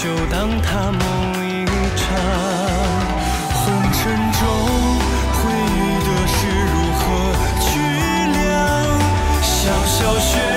就当他梦一场，红尘中回忆的是如何去量，小小雪。